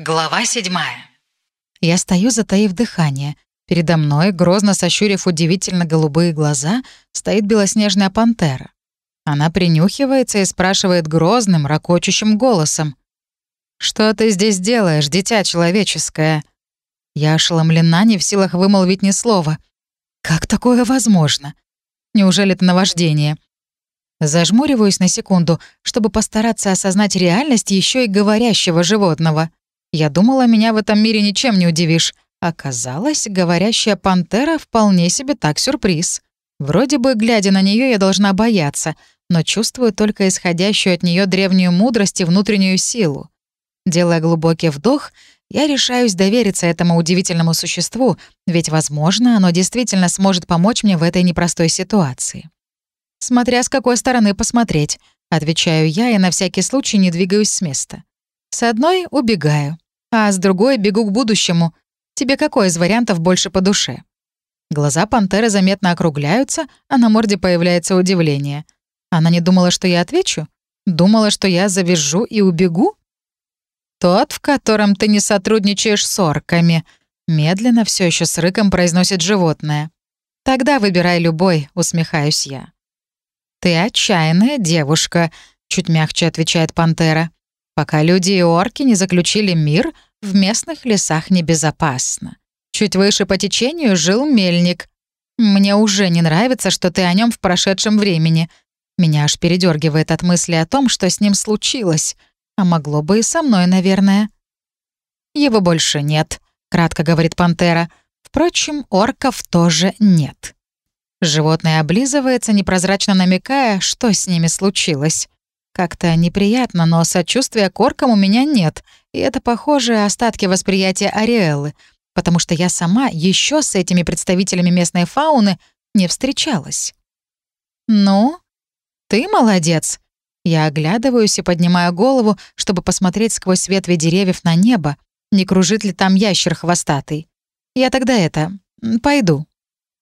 Глава седьмая. Я стою, затаив дыхание. Передо мной, грозно сощурив удивительно голубые глаза, стоит белоснежная пантера. Она принюхивается и спрашивает грозным, ракочущим голосом. «Что ты здесь делаешь, дитя человеческое?» Я ошеломлена, не в силах вымолвить ни слова. «Как такое возможно? Неужели это наваждение?» Зажмуриваюсь на секунду, чтобы постараться осознать реальность еще и говорящего животного. Я думала, меня в этом мире ничем не удивишь. Оказалось, говорящая пантера вполне себе так сюрприз. Вроде бы, глядя на нее, я должна бояться, но чувствую только исходящую от нее древнюю мудрость и внутреннюю силу. Делая глубокий вдох, я решаюсь довериться этому удивительному существу, ведь, возможно, оно действительно сможет помочь мне в этой непростой ситуации. «Смотря с какой стороны посмотреть», — отвечаю я и на всякий случай не двигаюсь с места. С одной — убегаю, а с другой — бегу к будущему. Тебе какой из вариантов больше по душе? Глаза пантеры заметно округляются, а на морде появляется удивление. Она не думала, что я отвечу? Думала, что я завяжу и убегу? «Тот, в котором ты не сотрудничаешь с орками», медленно, все еще с рыком произносит животное. «Тогда выбирай любой», — усмехаюсь я. «Ты отчаянная девушка», — чуть мягче отвечает пантера. Пока люди и орки не заключили мир, в местных лесах небезопасно. Чуть выше по течению жил мельник. Мне уже не нравится, что ты о нем в прошедшем времени. Меня аж передергивает от мысли о том, что с ним случилось. А могло бы и со мной, наверное. Его больше нет, кратко говорит пантера. Впрочем, орков тоже нет. Животное облизывается, непрозрачно намекая, что с ними случилось. Как-то неприятно, но сочувствия к оркам у меня нет, и это, похоже, остатки восприятия Ариэллы, потому что я сама еще с этими представителями местной фауны не встречалась. «Ну, ты молодец!» Я оглядываюсь и поднимаю голову, чтобы посмотреть сквозь ветви деревьев на небо, не кружит ли там ящер хвостатый. Я тогда это... пойду.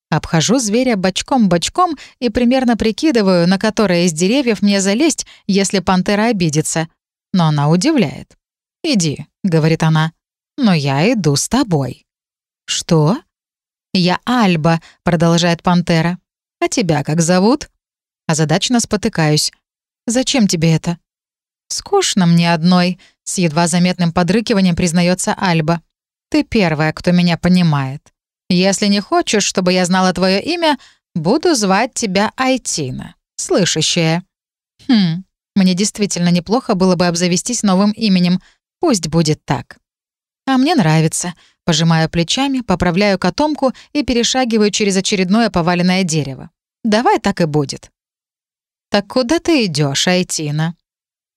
Обхожу зверя бочком-бочком и примерно прикидываю, на которое из деревьев мне залезть, если пантера обидится. Но она удивляет. «Иди», — говорит она. «Но я иду с тобой». «Что?» «Я Альба», — продолжает пантера. «А тебя как зовут?» Озадачно спотыкаюсь. «Зачем тебе это?» «Скучно мне одной», — с едва заметным подрыкиванием признается Альба. «Ты первая, кто меня понимает». Если не хочешь, чтобы я знала твое имя, буду звать тебя Айтина, слышащая». «Хм, мне действительно неплохо было бы обзавестись новым именем. Пусть будет так». «А мне нравится». Пожимаю плечами, поправляю котомку и перешагиваю через очередное поваленное дерево. «Давай так и будет». «Так куда ты идешь, Айтина?»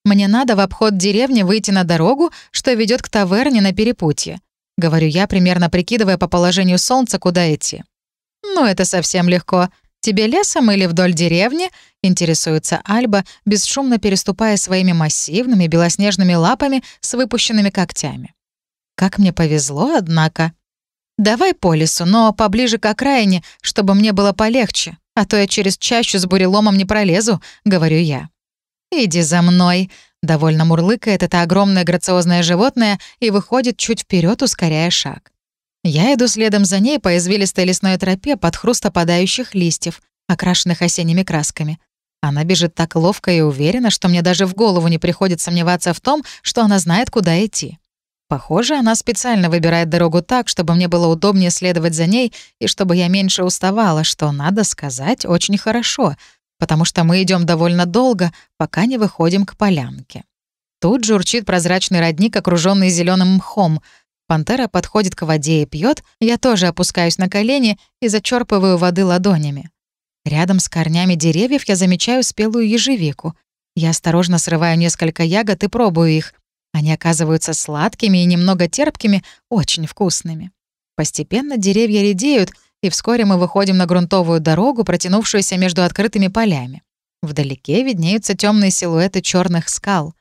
«Мне надо в обход деревни выйти на дорогу, что ведет к таверне на перепутье. — говорю я, примерно прикидывая по положению солнца, куда идти. «Ну, это совсем легко. Тебе лесом или вдоль деревни?» — интересуется Альба, бесшумно переступая своими массивными белоснежными лапами с выпущенными когтями. «Как мне повезло, однако. Давай по лесу, но поближе к окраине, чтобы мне было полегче, а то я через чащу с буреломом не пролезу», — говорю я. «Иди за мной», Довольно мурлыкает это огромное грациозное животное и выходит чуть вперед, ускоряя шаг. Я иду следом за ней по извилистой лесной тропе под хруст опадающих листьев, окрашенных осенними красками. Она бежит так ловко и уверенно, что мне даже в голову не приходит сомневаться в том, что она знает, куда идти. Похоже, она специально выбирает дорогу так, чтобы мне было удобнее следовать за ней и чтобы я меньше уставала, что, надо сказать, очень хорошо — потому что мы идем довольно долго, пока не выходим к полянке. Тут журчит прозрачный родник, окруженный зеленым мхом. Пантера подходит к воде и пьет. Я тоже опускаюсь на колени и зачерпываю воды ладонями. Рядом с корнями деревьев я замечаю спелую ежевику. Я осторожно срываю несколько ягод и пробую их. Они оказываются сладкими и немного терпкими, очень вкусными. Постепенно деревья редеют — и вскоре мы выходим на грунтовую дорогу, протянувшуюся между открытыми полями. Вдалеке виднеются темные силуэты черных скал.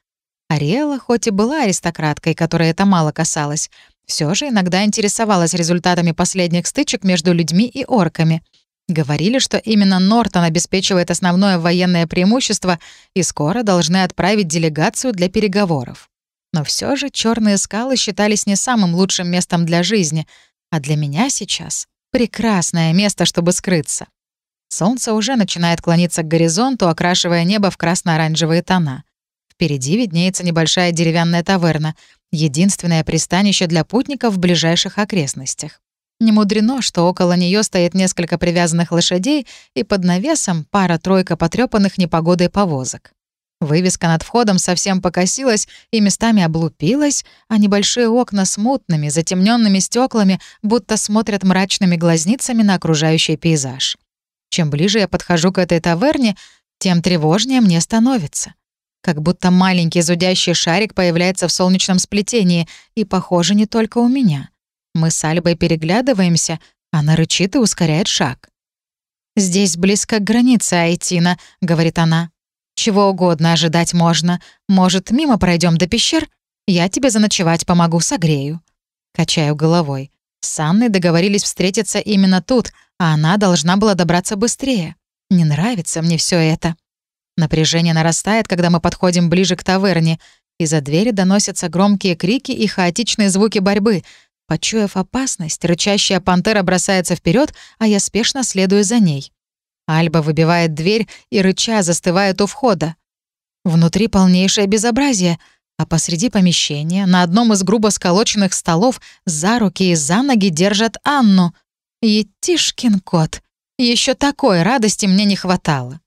Ариэла, хоть и была аристократкой, которой это мало касалось, все же иногда интересовалась результатами последних стычек между людьми и орками. Говорили, что именно Нортон обеспечивает основное военное преимущество и скоро должны отправить делегацию для переговоров. Но все же черные скалы считались не самым лучшим местом для жизни, а для меня сейчас прекрасное место, чтобы скрыться. Солнце уже начинает клониться к горизонту, окрашивая небо в красно-оранжевые тона. Впереди виднеется небольшая деревянная таверна, единственное пристанище для путников в ближайших окрестностях. Не мудрено, что около нее стоит несколько привязанных лошадей и под навесом пара-тройка потрепанных непогодой повозок. Вывеска над входом совсем покосилась и местами облупилась, а небольшие окна с мутными, затемненными стеклами будто смотрят мрачными глазницами на окружающий пейзаж. Чем ближе я подхожу к этой таверне, тем тревожнее мне становится. Как будто маленький зудящий шарик появляется в солнечном сплетении, и, похоже, не только у меня. Мы с Альбой переглядываемся, она рычит и ускоряет шаг. «Здесь близко к границе Айтина», — говорит она. Чего угодно ожидать можно. Может, мимо пройдем до пещер? Я тебе заночевать помогу, согрею». Качаю головой. С Анной договорились встретиться именно тут, а она должна была добраться быстрее. Не нравится мне все это. Напряжение нарастает, когда мы подходим ближе к таверне. Из-за двери доносятся громкие крики и хаотичные звуки борьбы. Почуяв опасность, рычащая пантера бросается вперед, а я спешно следую за ней. Альба выбивает дверь и рыча застывает у входа. Внутри полнейшее безобразие, а посреди помещения на одном из грубо сколоченных столов за руки и за ноги держат Анну. Етишкин кот. Еще такой радости мне не хватало.